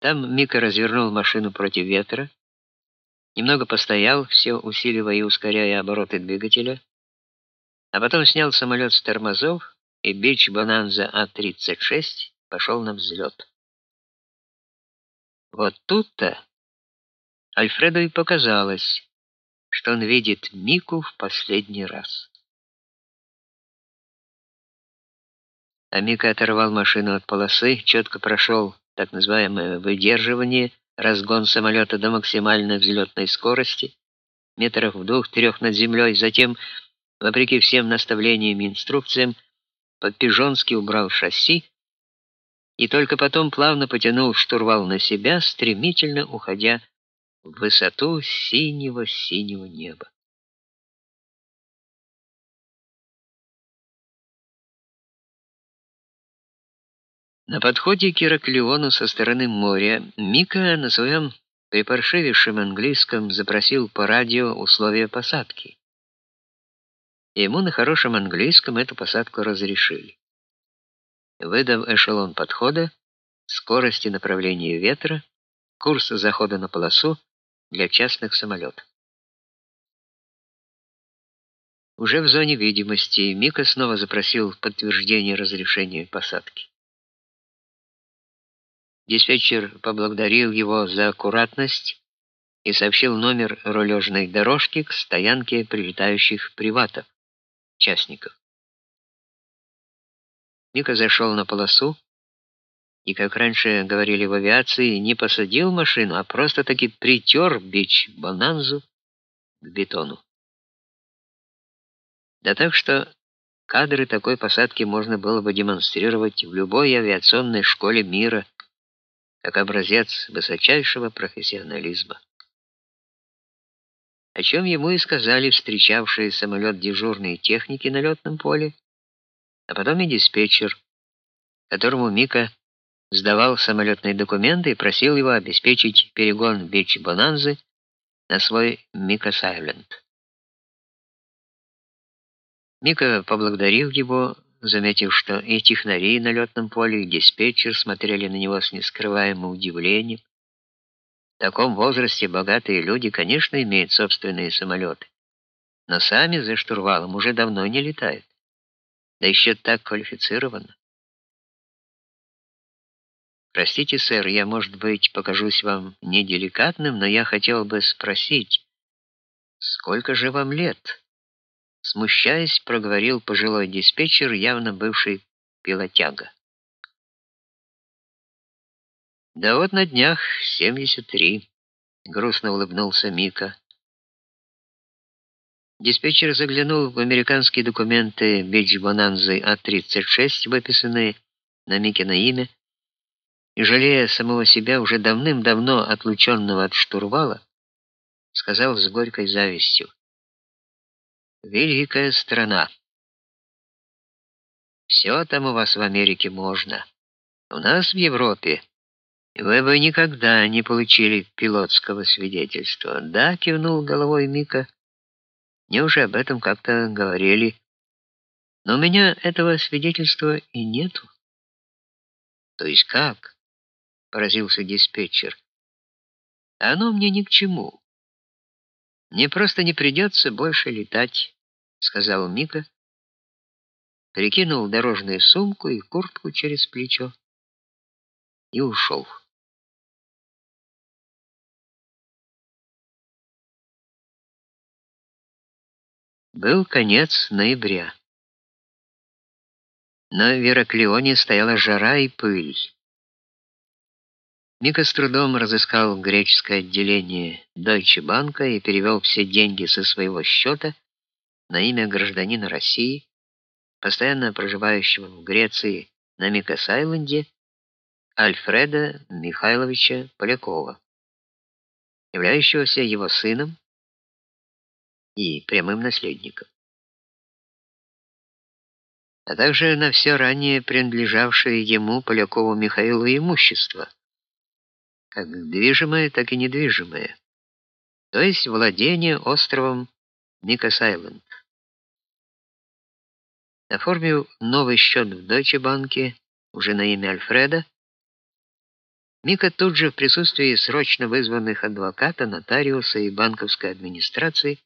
Там Мика развернул машину против ветра, немного постоял, все усиливая и ускоряя обороты двигателя, а потом снял самолет с тормозов, и Бич Bonanza А-36 пошел на взлет. Вот тут-то Альфреду и показалось, что он видит Мику в последний раз. А Мика оторвал машину от полосы, четко прошел так называемое выдерживание, разгон самолета до максимальной взлетной скорости, метров в двух-трех над землей, затем, вопреки всем наставлениям и инструкциям, по-пижонски убрал шасси и только потом плавно потянул штурвал на себя, стремительно уходя в высоту синего-синего неба. На подходе к Ираклиону со стороны моря Мика на своем припаршивейшем английском запросил по радио условия посадки. Ему на хорошем английском эту посадку разрешили. Выдав эшелон подхода, скорость и направление ветра, курс захода на полосу для частных самолетов. Уже в зоне видимости Мика снова запросил подтверждение разрешения посадки. Диспетчер поблагодарил его за аккуратность и сообщил номер рулежной дорожки к стоянке прилетающих приватов, частников. Мика зашел на полосу и, как раньше говорили в авиации, не посадил машину, а просто-таки притер бич Бонанзу к бетону. Да так что кадры такой посадки можно было бы демонстрировать в любой авиационной школе мира – как образец высочайшего профессионализма. О чем ему и сказали встречавшие самолет дежурные техники на летном поле, а потом и диспетчер, которому Мика сдавал самолетные документы и просил его обеспечить перегон Бич Бонанзы на свой Мика Сайленд. Мика поблагодарил его заметив, что и технари на летном поле, и диспетчер смотрели на него с нескрываемым удивлением. В таком возрасте богатые люди, конечно, имеют собственные самолеты, но сами за штурвалом уже давно не летают. Да еще так квалифицированно. Простите, сэр, я, может быть, покажусь вам неделикатным, но я хотел бы спросить, сколько же вам лет? Смущаясь, проговорил пожилой диспетчер, явно бывший пилотяга. Да вот на днях 73, грустно улыбнулся Мика. Диспетчер заглянул в американские документы Бич Бонанзы А36, выписанные на Микино имя, и жалея самого себя уже давным-давно отлученного от штурвала, сказал с горькой завистью: великая страна. Все там у вас в Америке можно. У нас в Европе вы бы никогда не получили пилотского свидетельства. Да, кивнул головой Мика. Мне уже об этом как-то говорили. Но у меня этого свидетельства и нету. То есть как? поразился диспетчер. Оно мне ни к чему. Мне просто не придется больше летать, сказал Мика, перекинул дорожную сумку и куртку через плечо и ушел. Был конец ноября. На Вераклеоне стояла жара и пыль. Мика с трудом разыскал греческое отделение Deutsche Bank и перевел все деньги со своего счета на имя гражданина России, постоянно проживающего в Греции на Микос-Айленде, Альфреда Михайловича Полякова, являющегося его сыном и прямым наследником а также на все ранее принадлежавшее ему Полякову Михаилу имущество, как движимое, так и недвижимое, то есть владение островом Никос-Айленд. Оформив новый счет в Deutsche Bank уже на имя Альфреда, Мика тут же в присутствии срочно вызванных адвоката, нотариуса и банковской администрации